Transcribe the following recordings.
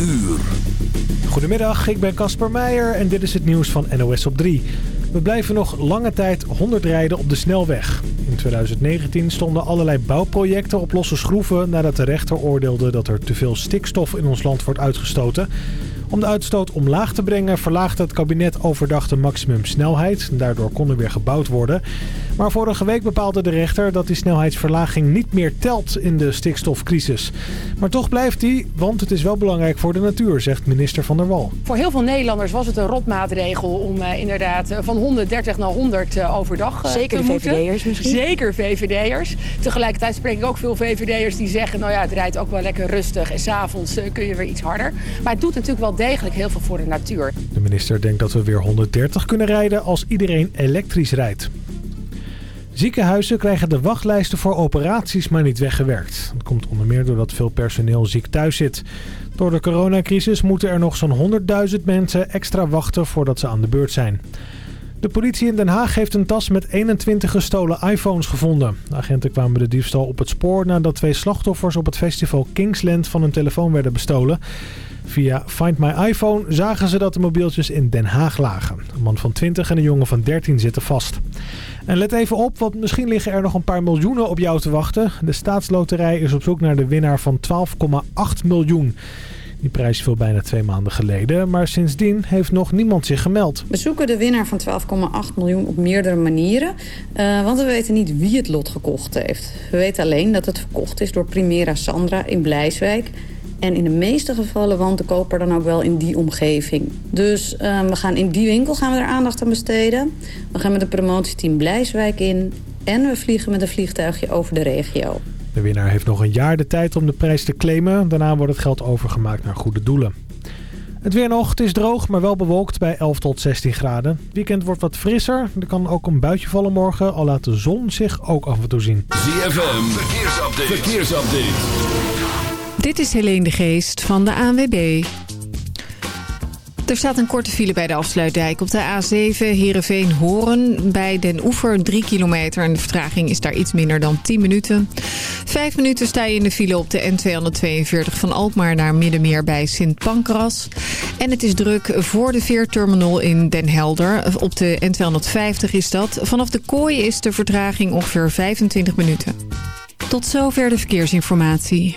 uur. Goedemiddag, ik ben Casper Meijer en dit is het nieuws van NOS op 3. We blijven nog lange tijd 100 rijden op de snelweg. In 2019 stonden allerlei bouwprojecten op losse schroeven... nadat de rechter oordeelde dat er te veel stikstof in ons land wordt uitgestoten... Om de uitstoot omlaag te brengen verlaagde het kabinet overdag de maximumsnelheid. Daardoor kon er weer gebouwd worden. Maar vorige week bepaalde de rechter dat die snelheidsverlaging niet meer telt in de stikstofcrisis. Maar toch blijft die, want het is wel belangrijk voor de natuur, zegt minister Van der Wal. Voor heel veel Nederlanders was het een rotmaatregel om uh, inderdaad uh, van 130 naar 100 uh, overdag uh, Zeker te de moeten. VVD'ers misschien? Zeker VVD'ers. Tegelijkertijd spreek ik ook veel VVD'ers die zeggen... nou ja, het rijdt ook wel lekker rustig en s'avonds kun je weer iets harder. Maar het doet natuurlijk wel degelijk heel veel voor de natuur. De minister denkt dat we weer 130 kunnen rijden als iedereen elektrisch rijdt. Ziekenhuizen krijgen de wachtlijsten voor operaties maar niet weggewerkt. Dat komt onder meer doordat veel personeel ziek thuis zit. Door de coronacrisis moeten er nog zo'n 100.000 mensen extra wachten voordat ze aan de beurt zijn. De politie in Den Haag heeft een tas met 21 gestolen iPhones gevonden. De agenten kwamen de diefstal op het spoor nadat twee slachtoffers op het festival Kingsland van hun telefoon werden bestolen. Via Find My iPhone zagen ze dat de mobieltjes in Den Haag lagen. Een man van 20 en een jongen van 13 zitten vast. En let even op, want misschien liggen er nog een paar miljoenen op jou te wachten. De staatsloterij is op zoek naar de winnaar van 12,8 miljoen. Die prijs viel bijna twee maanden geleden, maar sindsdien heeft nog niemand zich gemeld. We zoeken de winnaar van 12,8 miljoen op meerdere manieren. Uh, want we weten niet wie het lot gekocht heeft. We weten alleen dat het verkocht is door Primera Sandra in Blijswijk... En in de meeste gevallen woont de koper dan ook wel in die omgeving. Dus uh, we gaan in die winkel gaan we er aandacht aan besteden. We gaan met een promotieteam Blijswijk in. En we vliegen met een vliegtuigje over de regio. De winnaar heeft nog een jaar de tijd om de prijs te claimen. Daarna wordt het geld overgemaakt naar goede doelen. Het weer nog, het is droog, maar wel bewolkt bij 11 tot 16 graden. Het weekend wordt wat frisser. Er kan ook een buitje vallen morgen, al laat de zon zich ook af en toe zien. ZFM, verkeersupdate. verkeersupdate. Dit is Helene de Geest van de ANWB. Er staat een korte file bij de afsluitdijk op de A7 Heerenveen-Horen. Bij Den Oever 3 kilometer en de vertraging is daar iets minder dan 10 minuten. Vijf minuten sta je in de file op de N242 van Alkmaar naar Middenmeer bij Sint Pancras. En het is druk voor de veerterminal in Den Helder. Op de N250 is dat. Vanaf de kooi is de vertraging ongeveer 25 minuten. Tot zover de verkeersinformatie.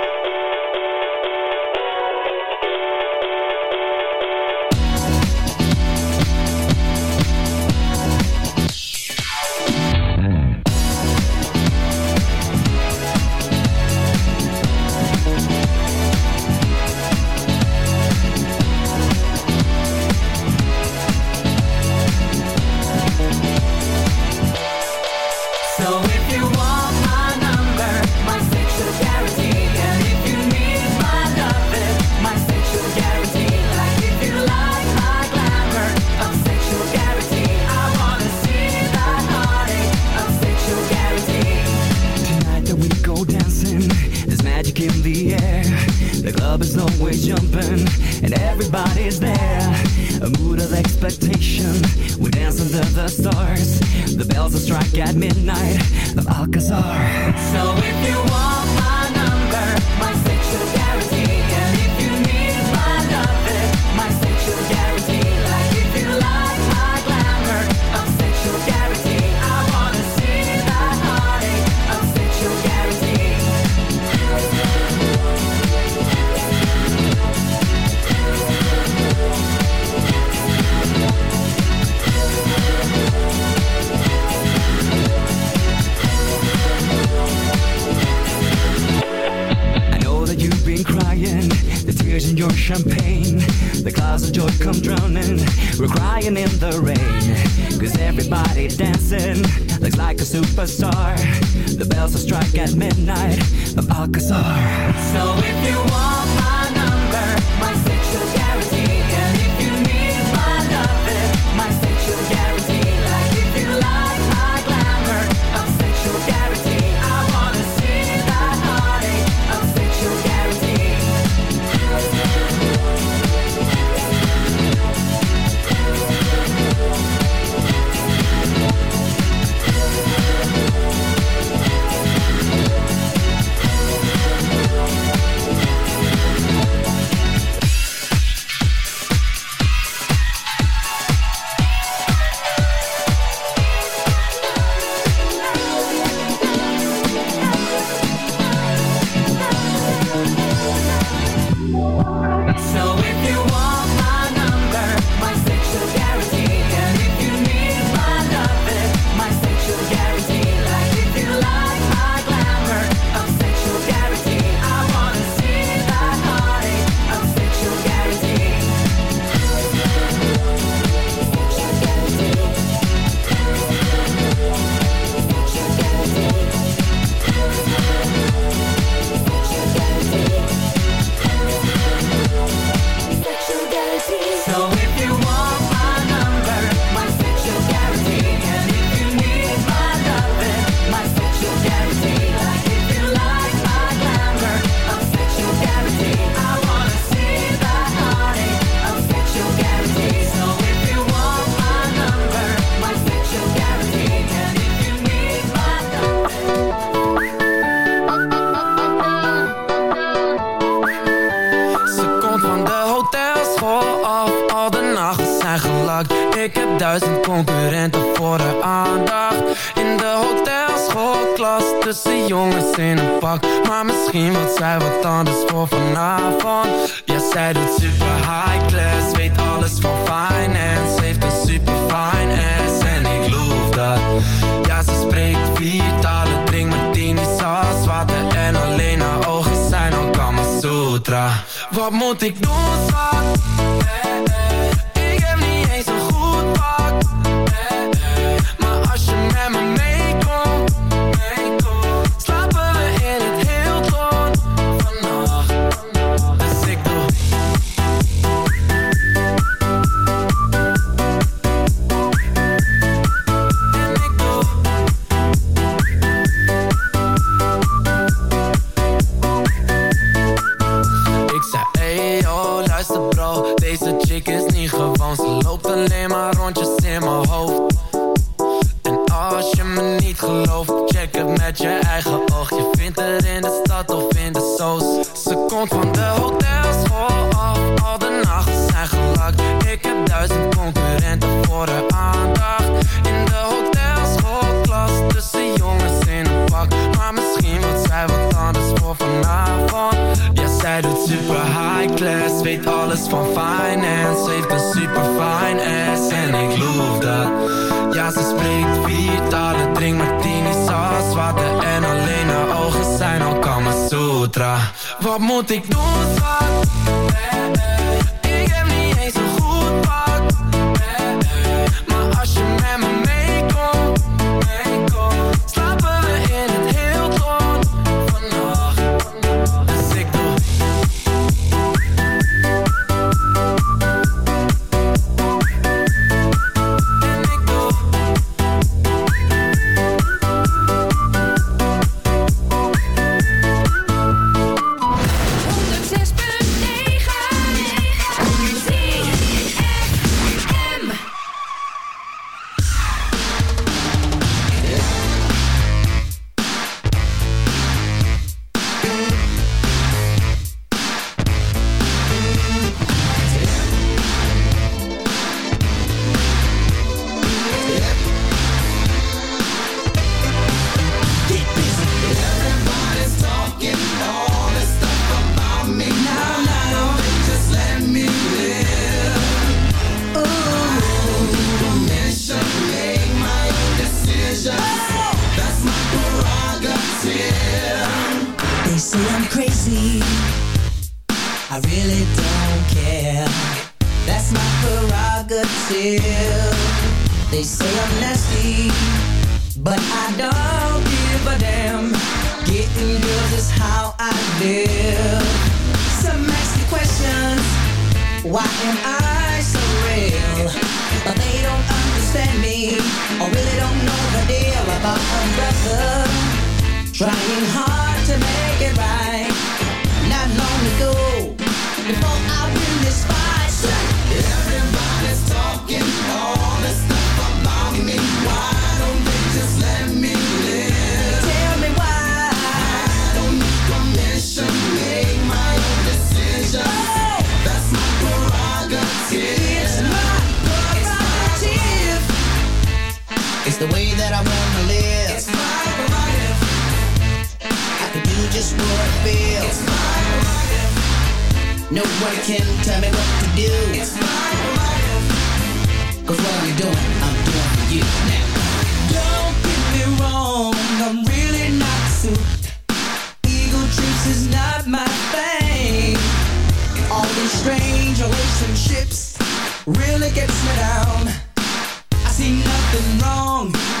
Wat relationships really gets me down. I see nothing wrong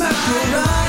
Maar.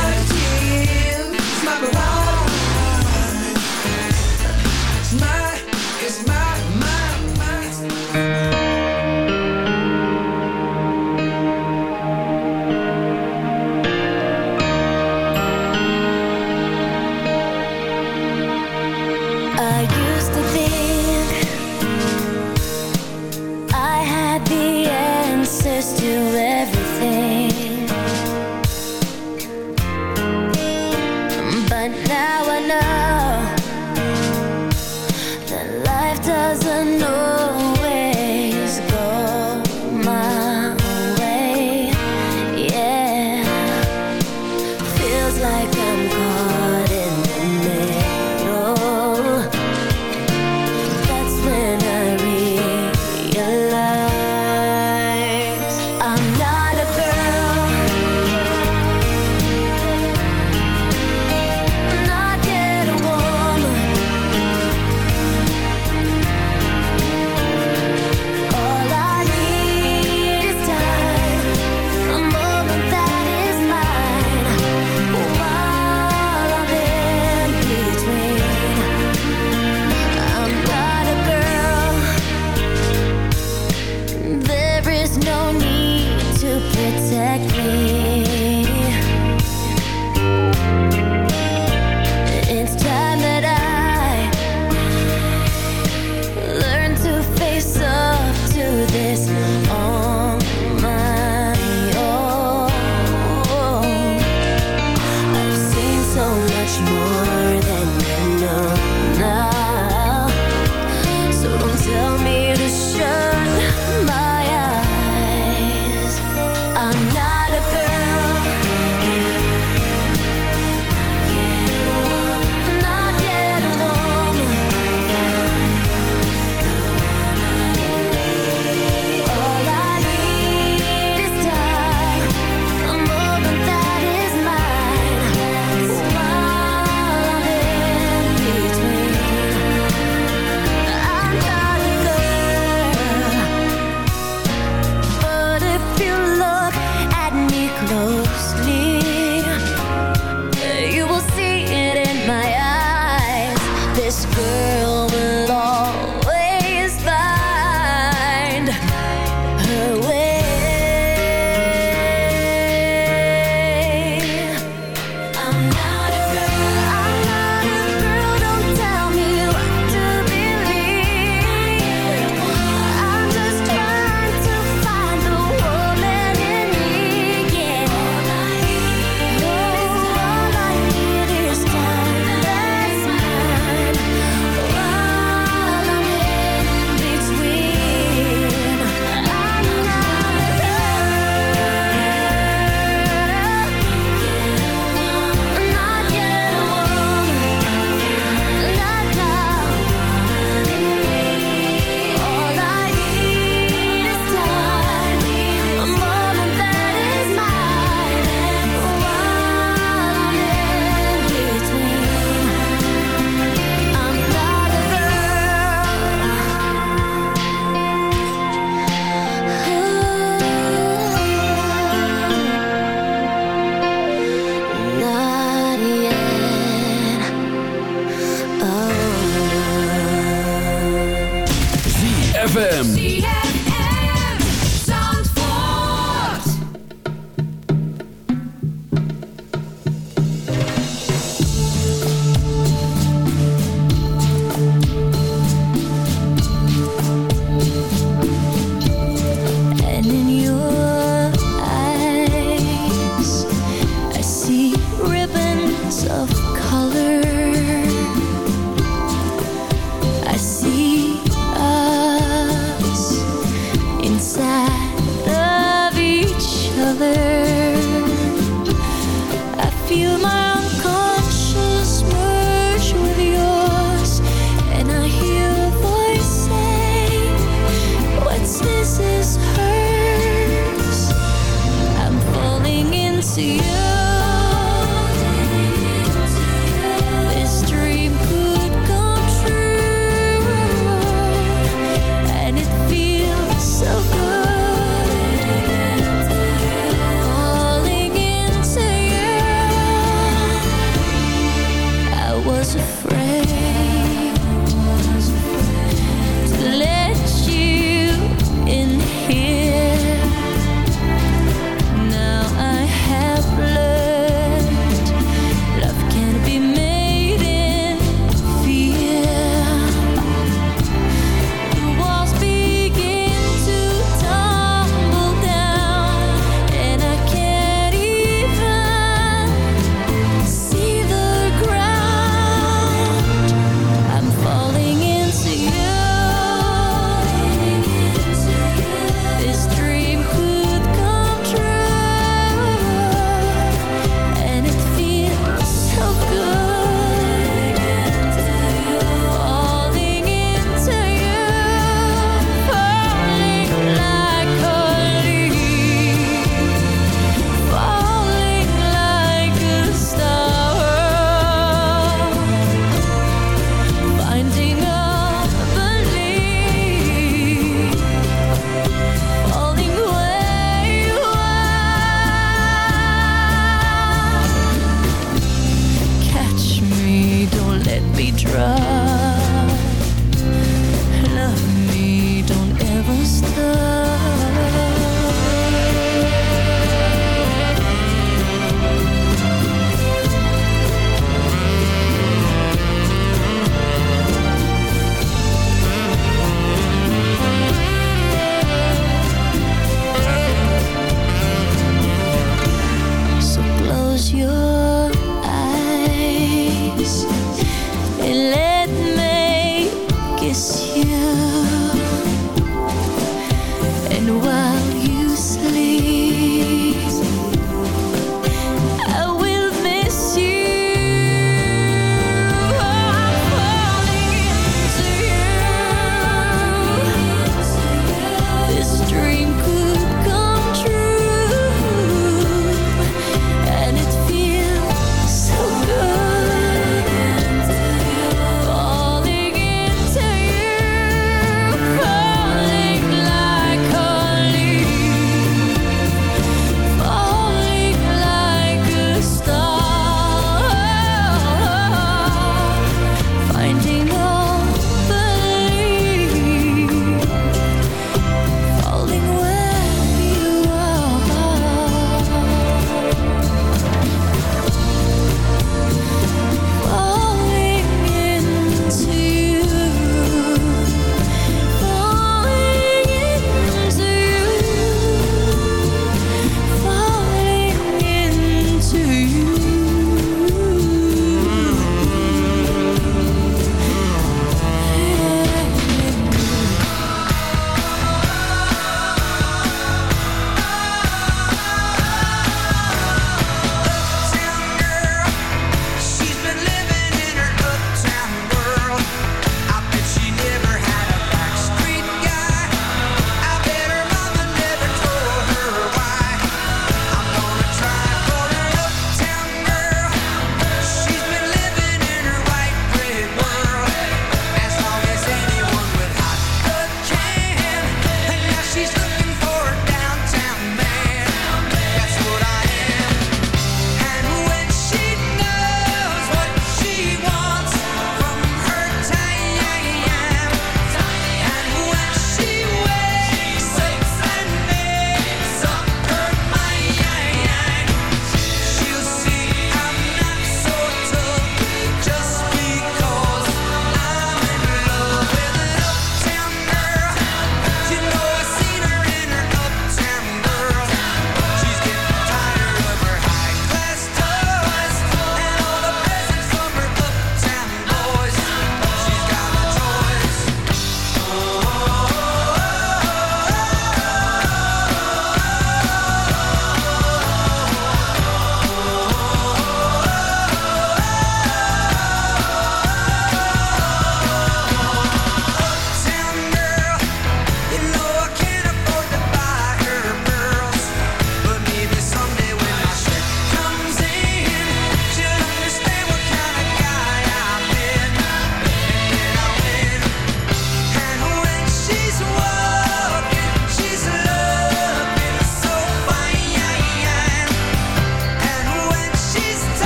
And while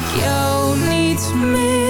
Ik jou niet mis.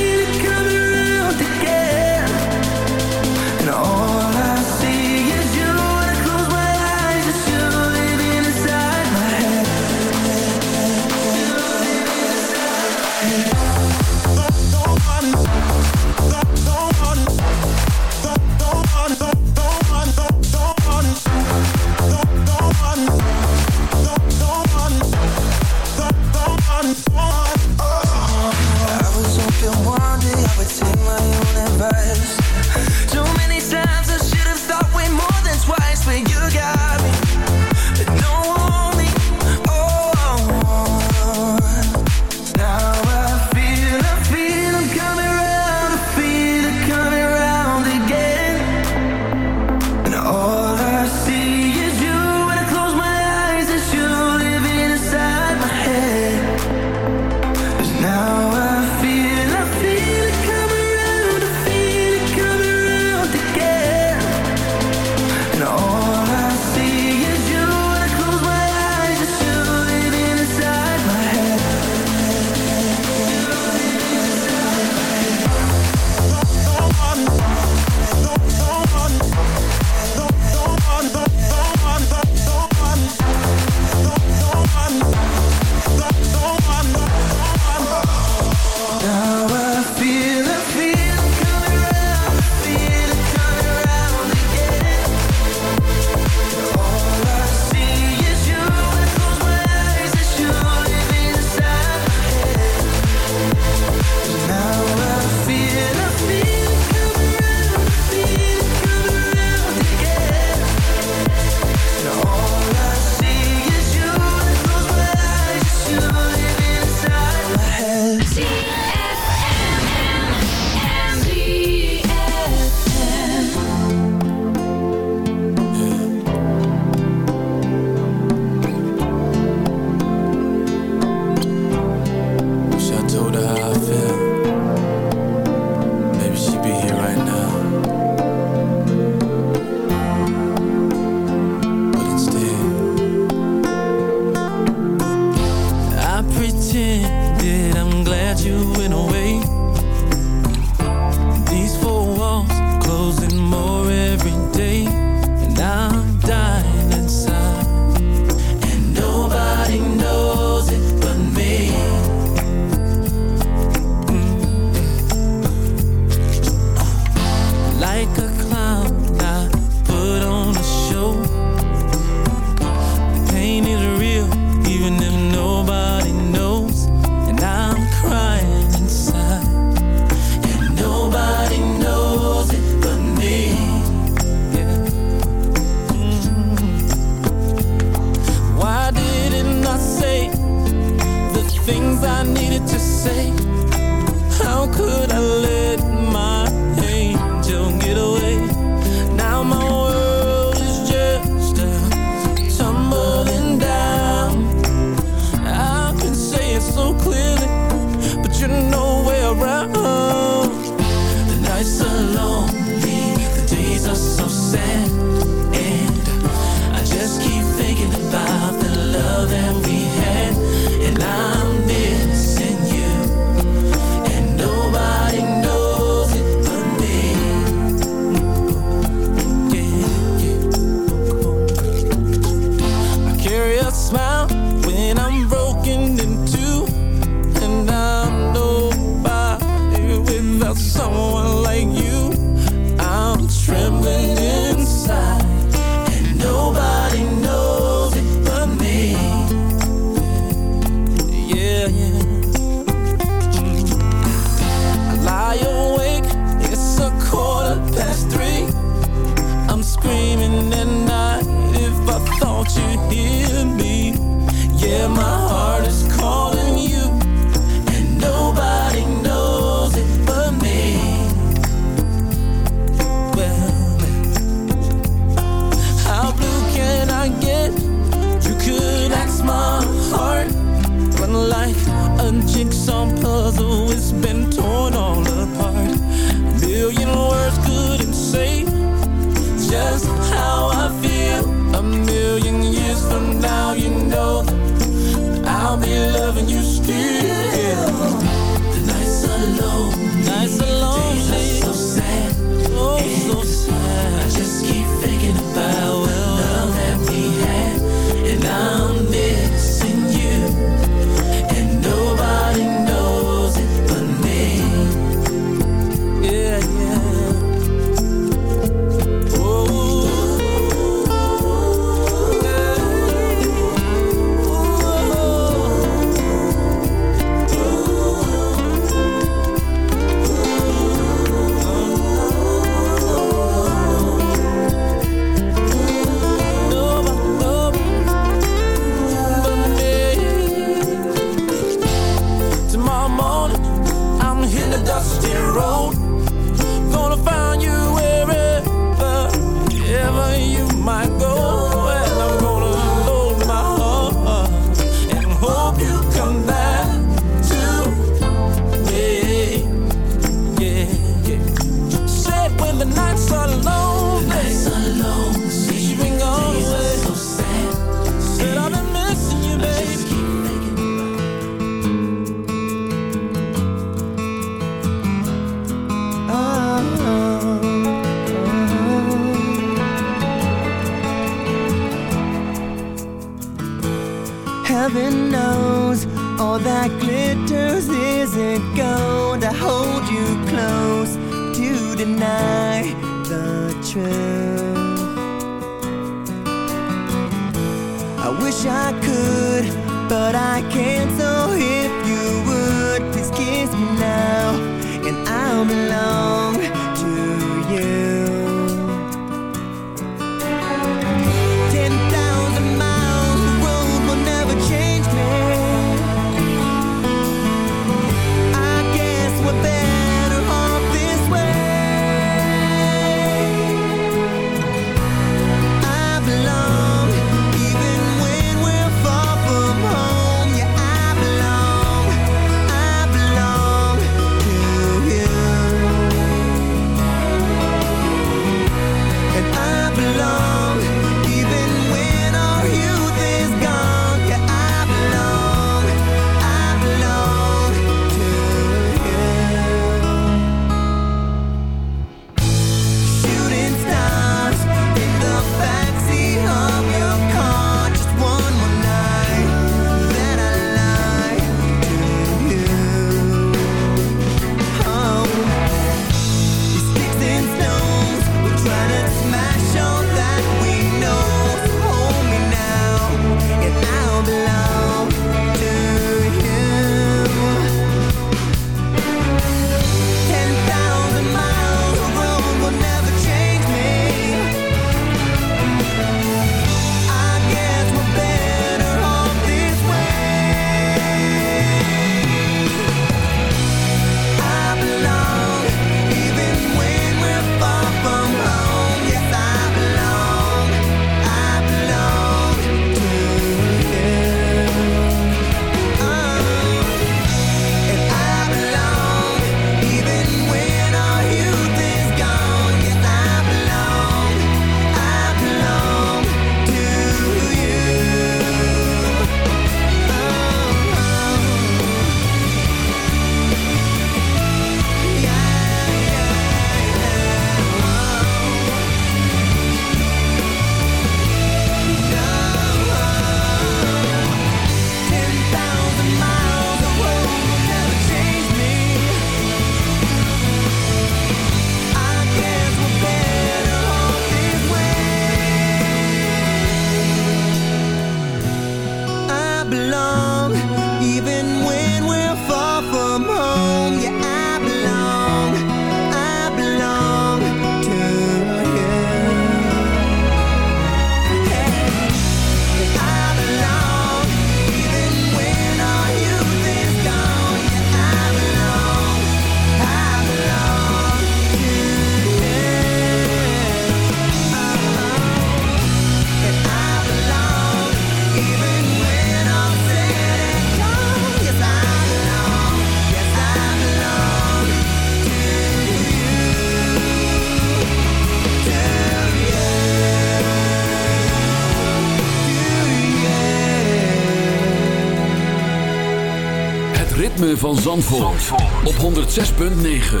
Op 106.9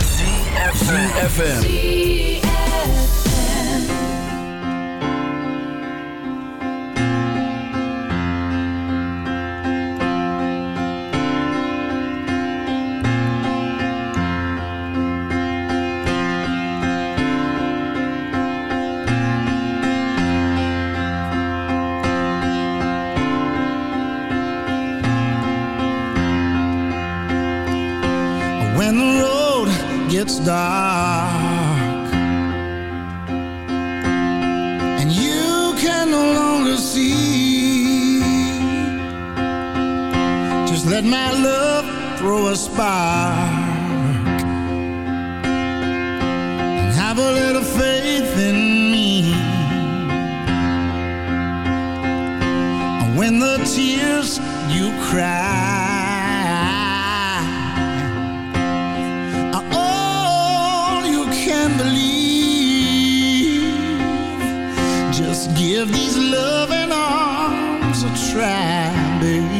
FM. when the tears you cry are all you can believe. Just give these loving arms a try, baby.